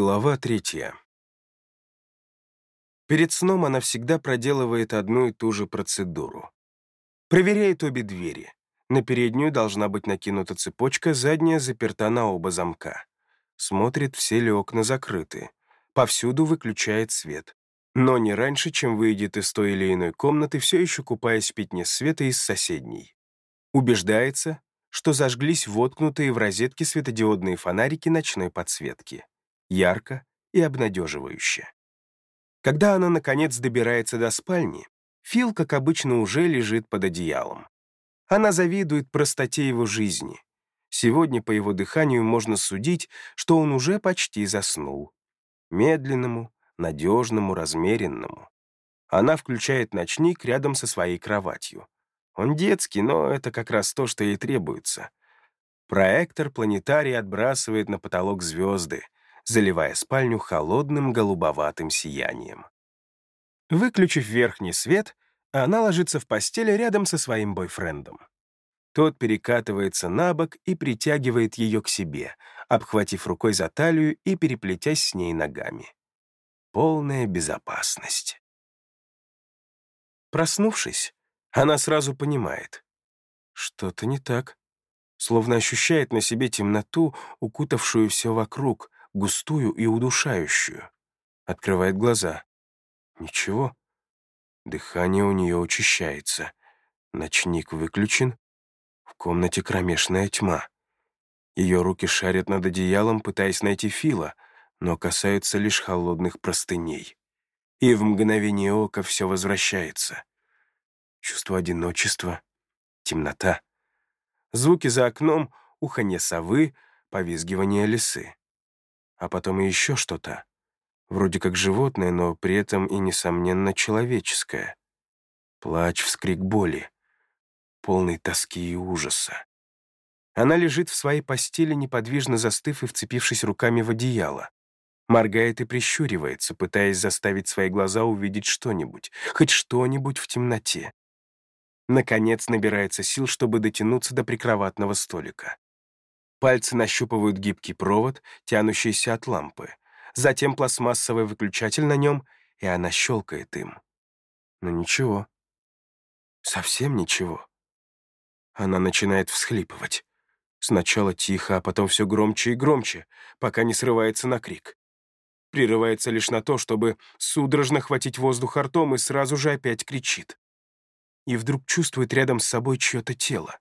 Глава третья. Перед сном она всегда проделывает одну и ту же процедуру. Проверяет обе двери. На переднюю должна быть накинута цепочка, задняя заперта на оба замка. Смотрит, все ли окна закрыты. Повсюду выключает свет. Но не раньше, чем выйдет из той или иной комнаты, все еще купаясь в пятне света из соседней. Убеждается, что зажглись воткнутые в розетки светодиодные фонарики ночной подсветки ярко и обнадеживающе. Когда она, наконец, добирается до спальни, Фил, как обычно, уже лежит под одеялом. Она завидует простоте его жизни. Сегодня по его дыханию можно судить, что он уже почти заснул. Медленному, надежному, размеренному. Она включает ночник рядом со своей кроватью. Он детский, но это как раз то, что ей требуется. Проектор планетарий отбрасывает на потолок звезды, заливая спальню холодным голубоватым сиянием. Выключив верхний свет, она ложится в постели рядом со своим бойфрендом. Тот перекатывается на бок и притягивает ее к себе, обхватив рукой за талию и переплетясь с ней ногами. Полная безопасность. Проснувшись, она сразу понимает. Что-то не так. Словно ощущает на себе темноту, укутавшую все вокруг, густую и удушающую. Открывает глаза. Ничего. Дыхание у нее учащается. Ночник выключен. В комнате кромешная тьма. Ее руки шарят над одеялом, пытаясь найти Фила, но касаются лишь холодных простыней. И в мгновение ока все возвращается. Чувство одиночества, темнота. Звуки за окном, уханье совы, повизгивание лисы а потом и еще что-то. Вроде как животное, но при этом и, несомненно, человеческое. Плач, вскрик боли, полный тоски и ужаса. Она лежит в своей постели, неподвижно застыв и вцепившись руками в одеяло. Моргает и прищуривается, пытаясь заставить свои глаза увидеть что-нибудь, хоть что-нибудь в темноте. Наконец набирается сил, чтобы дотянуться до прикроватного столика. Пальцы нащупывают гибкий провод, тянущийся от лампы. Затем пластмассовый выключатель на нем, и она щелкает им. Но ничего. Совсем ничего. Она начинает всхлипывать. Сначала тихо, а потом все громче и громче, пока не срывается на крик. Прерывается лишь на то, чтобы судорожно хватить воздух ртом и сразу же опять кричит. И вдруг чувствует рядом с собой чье-то тело.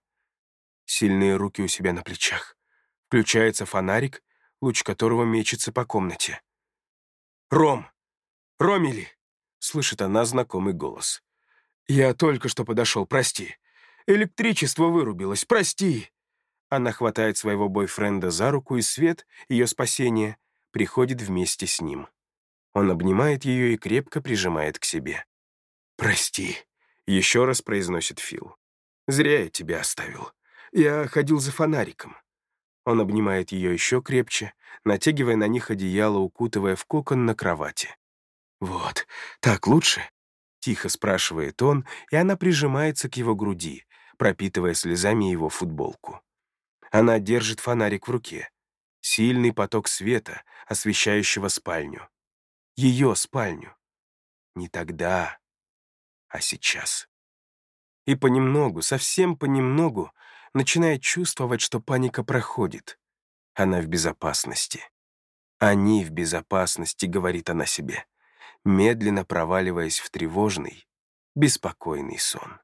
Сильные руки у себя на плечах. Включается фонарик, луч которого мечется по комнате. «Ром! Ромили!» — слышит она знакомый голос. «Я только что подошел, прости. Электричество вырубилось, прости!» Она хватает своего бойфренда за руку, и свет, ее спасение, приходит вместе с ним. Он обнимает ее и крепко прижимает к себе. «Прости», — еще раз произносит Фил. «Зря я тебя оставил. Я ходил за фонариком. Он обнимает ее еще крепче, натягивая на них одеяло, укутывая в кокон на кровати. «Вот, так лучше?» — тихо спрашивает он, и она прижимается к его груди, пропитывая слезами его футболку. Она держит фонарик в руке. Сильный поток света, освещающего спальню. Ее спальню. Не тогда, а сейчас. И понемногу, совсем понемногу, начинает чувствовать, что паника проходит. Она в безопасности. «Они в безопасности», — говорит она себе, медленно проваливаясь в тревожный, беспокойный сон.